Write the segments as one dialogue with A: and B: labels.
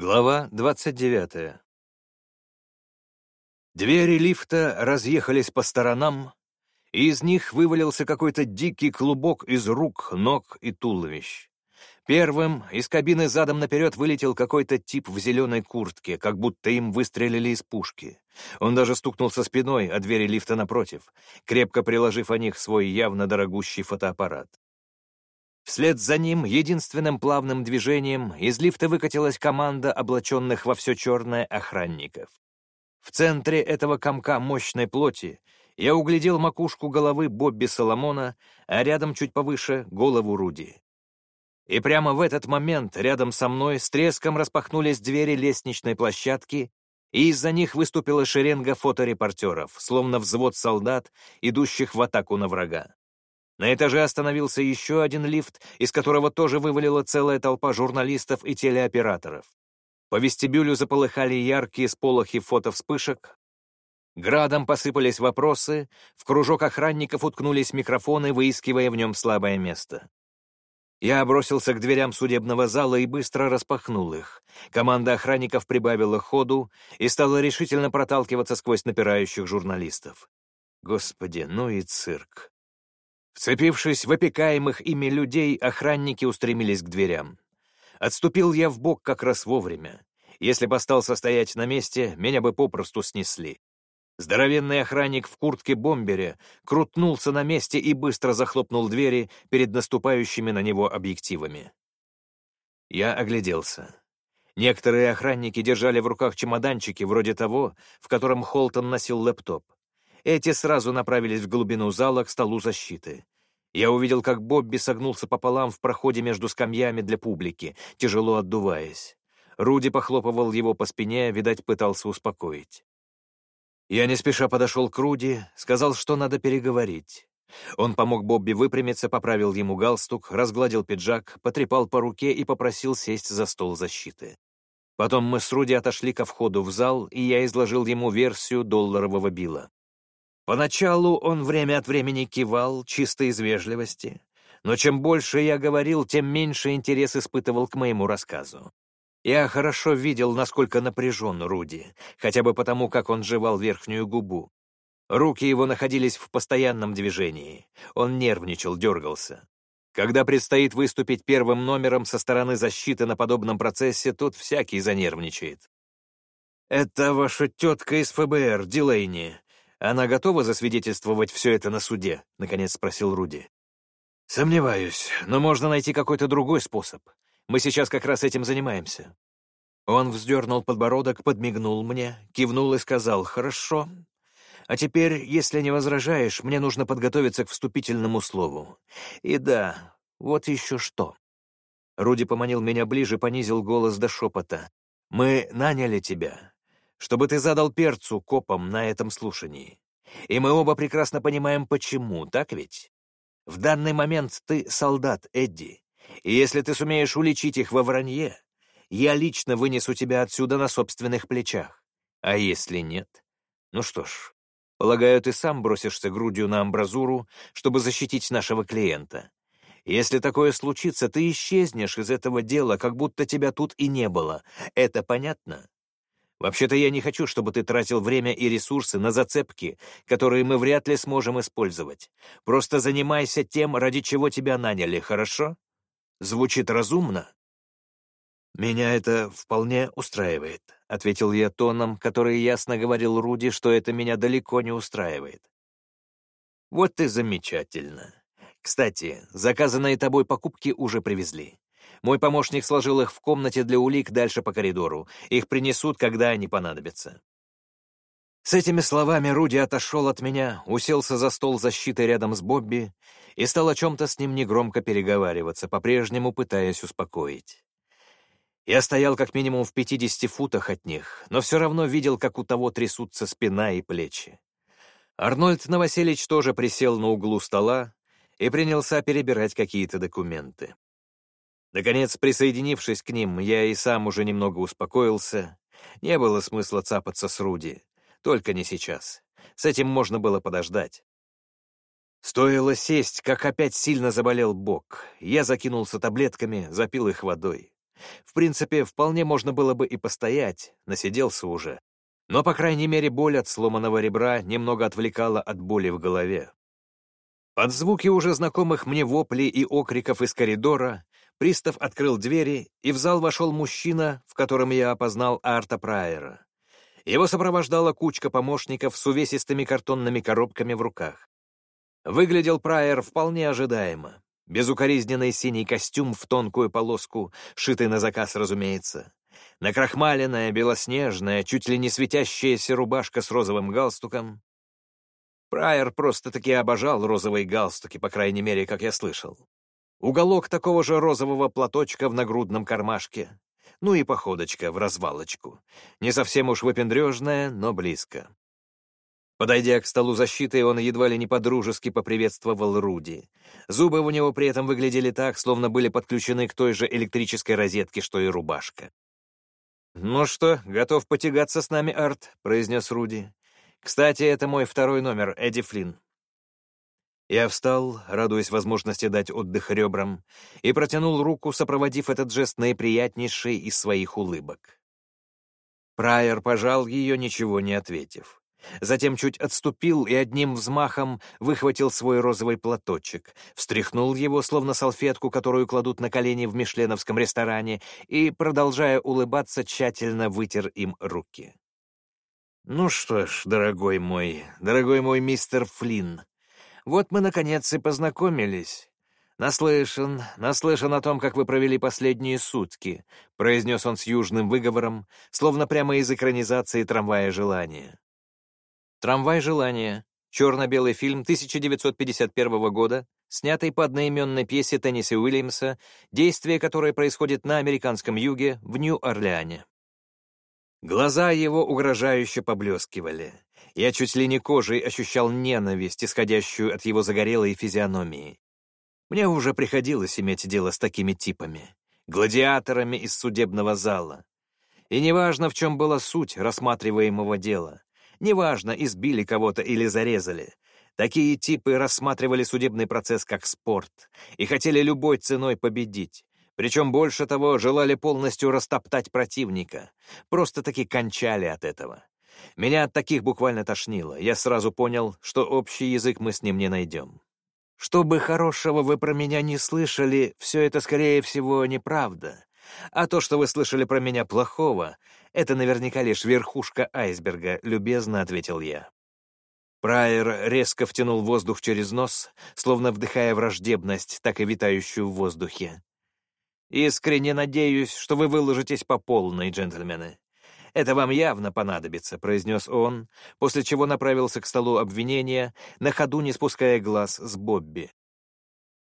A: Глава 29. Двери лифта разъехались по сторонам, и из них вывалился какой-то дикий клубок из рук, ног и туловищ. Первым из кабины задом наперед вылетел какой-то тип в зеленой куртке, как будто им выстрелили из пушки. Он даже стукнулся спиной о двери лифта напротив, крепко приложив о них свой явно дорогущий фотоаппарат. Вслед за ним единственным плавным движением из лифта выкатилась команда облаченных во все черное охранников. В центре этого комка мощной плоти я углядел макушку головы Бобби Соломона, а рядом чуть повыше — голову Руди. И прямо в этот момент рядом со мной с треском распахнулись двери лестничной площадки, и из-за них выступила шеренга фоторепортеров, словно взвод солдат, идущих в атаку на врага. На этаже остановился еще один лифт, из которого тоже вывалила целая толпа журналистов и телеоператоров. По вестибюлю заполыхали яркие сполохи фотовспышек. Градом посыпались вопросы, в кружок охранников уткнулись микрофоны, выискивая в нем слабое место. Я бросился к дверям судебного зала и быстро распахнул их. Команда охранников прибавила ходу и стала решительно проталкиваться сквозь напирающих журналистов. Господи, ну и цирк. Вцепившись в опекаемых ими людей, охранники устремились к дверям. Отступил я в бок как раз вовремя. Если бы остался стоять на месте, меня бы попросту снесли. Здоровенный охранник в куртке-бомбере крутнулся на месте и быстро захлопнул двери перед наступающими на него объективами. Я огляделся. Некоторые охранники держали в руках чемоданчики, вроде того, в котором Холтон носил лэптоп. Эти сразу направились в глубину зала к столу защиты. Я увидел, как Бобби согнулся пополам в проходе между скамьями для публики, тяжело отдуваясь. Руди похлопывал его по спине, видать, пытался успокоить. Я не спеша подошел к Руди, сказал, что надо переговорить. Он помог Бобби выпрямиться, поправил ему галстук, разгладил пиджак, потрепал по руке и попросил сесть за стол защиты. Потом мы с Руди отошли ко входу в зал, и я изложил ему версию долларового билла. Поначалу он время от времени кивал, чисто из вежливости, но чем больше я говорил, тем меньше интерес испытывал к моему рассказу. Я хорошо видел, насколько напряжен Руди, хотя бы потому, как он жевал верхнюю губу. Руки его находились в постоянном движении. Он нервничал, дергался. Когда предстоит выступить первым номером со стороны защиты на подобном процессе, тут всякий занервничает. «Это ваша тетка из ФБР, Дилейни», она готова засвидетельствовать все это на суде?» — наконец спросил Руди. «Сомневаюсь, но можно найти какой-то другой способ. Мы сейчас как раз этим занимаемся». Он вздернул подбородок, подмигнул мне, кивнул и сказал «Хорошо. А теперь, если не возражаешь, мне нужно подготовиться к вступительному слову. И да, вот еще что». Руди поманил меня ближе, понизил голос до шепота. «Мы наняли тебя чтобы ты задал перцу копам на этом слушании. И мы оба прекрасно понимаем, почему, так ведь? В данный момент ты солдат, Эдди, и если ты сумеешь уличить их во вранье, я лично вынесу тебя отсюда на собственных плечах. А если нет? Ну что ж, полагаю, ты сам бросишься грудью на амбразуру, чтобы защитить нашего клиента. Если такое случится, ты исчезнешь из этого дела, как будто тебя тут и не было. Это понятно? Вообще-то я не хочу, чтобы ты тратил время и ресурсы на зацепки, которые мы вряд ли сможем использовать. Просто занимайся тем, ради чего тебя наняли, хорошо? Звучит разумно?» «Меня это вполне устраивает», — ответил я тоном, который ясно говорил Руди, что это меня далеко не устраивает. «Вот и замечательно. Кстати, заказанные тобой покупки уже привезли. Мой помощник сложил их в комнате для улик дальше по коридору. Их принесут, когда они понадобятся. С этими словами Руди отошел от меня, уселся за стол защиты рядом с Бобби и стал о чем-то с ним негромко переговариваться, по-прежнему пытаясь успокоить. Я стоял как минимум в 50 футах от них, но все равно видел, как у того трясутся спина и плечи. Арнольд Новоселич тоже присел на углу стола и принялся перебирать какие-то документы. Наконец, присоединившись к ним, я и сам уже немного успокоился. Не было смысла цапаться с Руди. Только не сейчас. С этим можно было подождать. Стоило сесть, как опять сильно заболел бок. Я закинулся таблетками, запил их водой. В принципе, вполне можно было бы и постоять, насиделся уже. Но, по крайней мере, боль от сломанного ребра немного отвлекала от боли в голове. Под звуки уже знакомых мне воплей и окриков из коридора пристав открыл двери, и в зал вошел мужчина, в котором я опознал Арта Прайера. Его сопровождала кучка помощников с увесистыми картонными коробками в руках. Выглядел Прайер вполне ожидаемо. Безукоризненный синий костюм в тонкую полоску, шитый на заказ, разумеется. Накрахмаленная, белоснежная, чуть ли не светящаяся рубашка с розовым галстуком. Прайер просто-таки обожал розовые галстуки, по крайней мере, как я слышал. Уголок такого же розового платочка в нагрудном кармашке. Ну и походочка в развалочку. Не совсем уж выпендрежная, но близко. Подойдя к столу защиты, он едва ли не подружески поприветствовал Руди. Зубы у него при этом выглядели так, словно были подключены к той же электрической розетке, что и рубашка. «Ну что, готов потягаться с нами, Арт?» — произнес Руди. «Кстати, это мой второй номер, Эдди Флинн». Я встал, радуясь возможности дать отдых ребрам, и протянул руку, сопроводив этот жест наиприятнейшей из своих улыбок. Прайер пожал ее, ничего не ответив. Затем чуть отступил и одним взмахом выхватил свой розовый платочек, встряхнул его, словно салфетку, которую кладут на колени в мишленовском ресторане, и, продолжая улыбаться, тщательно вытер им руки. «Ну что ж, дорогой мой, дорогой мой мистер Флинн, вот мы, наконец, и познакомились. «Наслышан, наслышан о том, как вы провели последние сутки», — произнес он с южным выговором, словно прямо из экранизации «Трамвая желания». «Трамвай желания» — черно-белый фильм 1951 года, снятый по одноименной пьесе Тенниси Уильямса, действие которой происходит на американском юге, в Нью-Орлеане. Глаза его угрожающе поблескивали. Я чуть ли не кожей ощущал ненависть, исходящую от его загорелой физиономии. Мне уже приходилось иметь дело с такими типами, гладиаторами из судебного зала. И неважно, в чем была суть рассматриваемого дела, Неважно, избили кого-то или зарезали. Такие типы рассматривали судебный процесс как спорт и хотели любой ценой победить. Причем больше того, желали полностью растоптать противника. Просто-таки кончали от этого. Меня от таких буквально тошнило. Я сразу понял, что общий язык мы с ним не найдем. Что бы хорошего вы про меня не слышали, все это, скорее всего, неправда. А то, что вы слышали про меня плохого, это наверняка лишь верхушка айсберга, любезно ответил я. Прайер резко втянул воздух через нос, словно вдыхая враждебность, так и витающую в воздухе. «Искренне надеюсь, что вы выложитесь по полной, джентльмены. Это вам явно понадобится», — произнес он, после чего направился к столу обвинения, на ходу не спуская глаз с Бобби.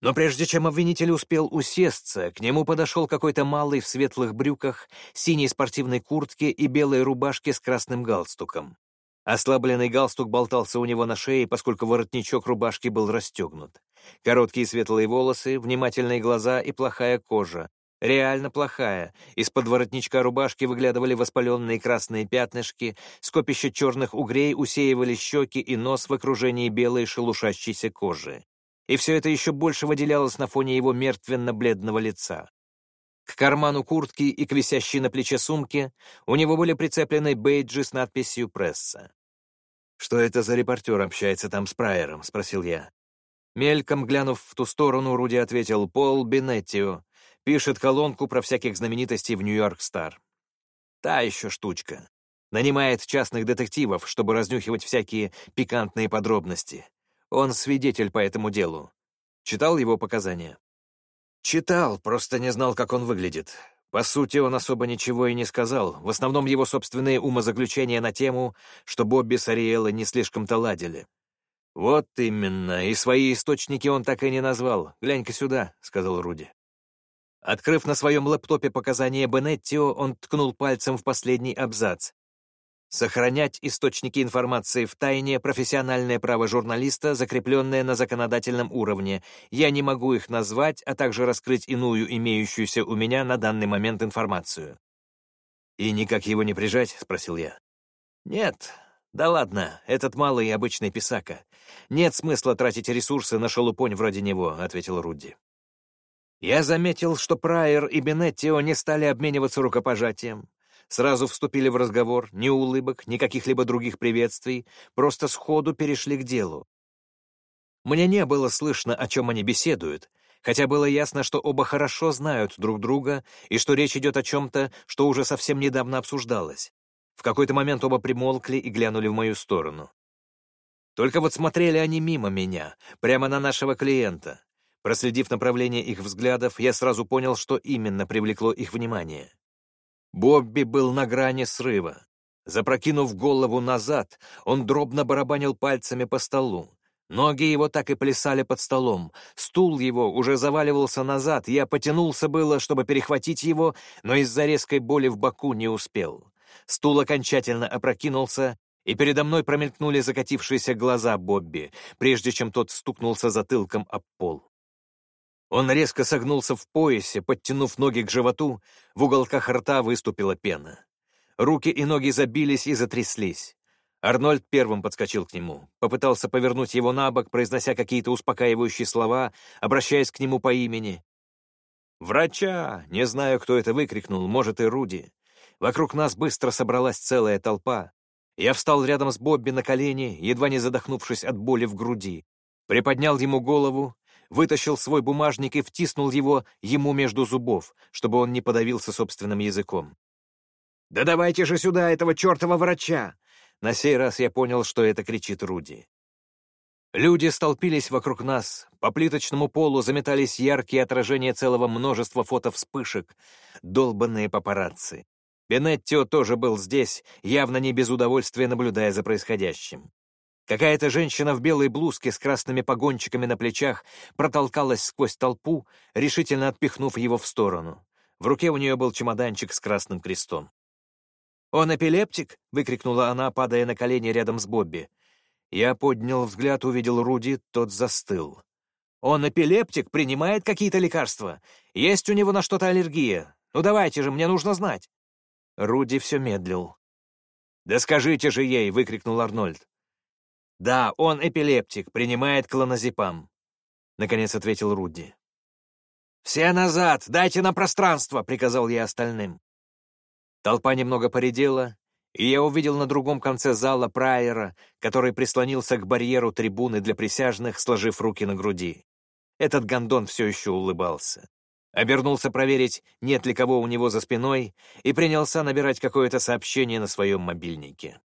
A: Но прежде чем обвинитель успел усесться, к нему подошел какой-то малый в светлых брюках, синей спортивной куртке и белой рубашке с красным галстуком. Ослабленный галстук болтался у него на шее, поскольку воротничок рубашки был расстегнут. Короткие светлые волосы, внимательные глаза и плохая кожа. Реально плохая. Из-под воротничка рубашки выглядывали воспаленные красные пятнышки, скопище черных угрей усеивали щеки и нос в окружении белой шелушащейся кожи и все это еще больше выделялось на фоне его мертвенно-бледного лица. К карману куртки и к висящей на плече сумке у него были прицеплены бейджи с надписью «Пресса». «Что это за репортер общается там с Прайером?» — спросил я. Мельком глянув в ту сторону, Руди ответил «Пол Бенеттио. Пишет колонку про всяких знаменитостей в Нью-Йорк Стар». Та еще штучка. Нанимает частных детективов, чтобы разнюхивать всякие пикантные подробности. Он свидетель по этому делу. Читал его показания? Читал, просто не знал, как он выглядит. По сути, он особо ничего и не сказал. В основном его собственные умозаключения на тему, что Бобби с Ариэлой не слишком-то ладили. «Вот именно, и свои источники он так и не назвал. Глянь-ка сюда», — сказал Руди. Открыв на своем лэптопе показания Бенеттио, он ткнул пальцем в последний абзац. Сохранять источники информации в тайне — профессиональное право журналиста, закрепленное на законодательном уровне. Я не могу их назвать, а также раскрыть иную имеющуюся у меня на данный момент информацию. «И никак его не прижать?» — спросил я. «Нет. Да ладно, этот малый обычный писака. Нет смысла тратить ресурсы на шелупонь вроде него», — ответил Рудди. Я заметил, что Прайер и Бенеттио не стали обмениваться рукопожатием. Сразу вступили в разговор, ни улыбок, ни каких-либо других приветствий, просто сходу перешли к делу. Мне не было слышно, о чем они беседуют, хотя было ясно, что оба хорошо знают друг друга и что речь идет о чем-то, что уже совсем недавно обсуждалось. В какой-то момент оба примолкли и глянули в мою сторону. Только вот смотрели они мимо меня, прямо на нашего клиента. Проследив направление их взглядов, я сразу понял, что именно привлекло их внимание. Бобби был на грани срыва. Запрокинув голову назад, он дробно барабанил пальцами по столу. Ноги его так и плясали под столом. Стул его уже заваливался назад. Я потянулся было, чтобы перехватить его, но из-за резкой боли в боку не успел. Стул окончательно опрокинулся, и передо мной промелькнули закатившиеся глаза Бобби, прежде чем тот стукнулся затылком об пол. Он резко согнулся в поясе, подтянув ноги к животу, в уголках рта выступила пена. Руки и ноги забились и затряслись. Арнольд первым подскочил к нему, попытался повернуть его на бок, произнося какие-то успокаивающие слова, обращаясь к нему по имени. «Врача!» Не знаю, кто это выкрикнул, может, и Руди. Вокруг нас быстро собралась целая толпа. Я встал рядом с Бобби на колени, едва не задохнувшись от боли в груди. Приподнял ему голову, вытащил свой бумажник и втиснул его ему между зубов, чтобы он не подавился собственным языком. «Да давайте же сюда этого чертова врача!» На сей раз я понял, что это кричит Руди. Люди столпились вокруг нас, по плиточному полу заметались яркие отражения целого множества фотовспышек, долбанные папарацци. Бенеттио тоже был здесь, явно не без удовольствия наблюдая за происходящим. Какая-то женщина в белой блузке с красными погончиками на плечах протолкалась сквозь толпу, решительно отпихнув его в сторону. В руке у нее был чемоданчик с красным крестом. «Он эпилептик?» — выкрикнула она, падая на колени рядом с Бобби. Я поднял взгляд, увидел Руди, тот застыл. «Он эпилептик? Принимает какие-то лекарства? Есть у него на что-то аллергия? Ну давайте же, мне нужно знать!» Руди все медлил. «Да скажите же ей!» — выкрикнул Арнольд. «Да, он эпилептик, принимает клоназепам», — наконец ответил Руди. «Все назад! Дайте нам пространство!» — приказал я остальным. Толпа немного поредела, и я увидел на другом конце зала Прайера, который прислонился к барьеру трибуны для присяжных, сложив руки на груди. Этот гондон все еще улыбался. Обернулся проверить, нет ли кого у него за спиной, и принялся набирать какое-то сообщение на своем мобильнике.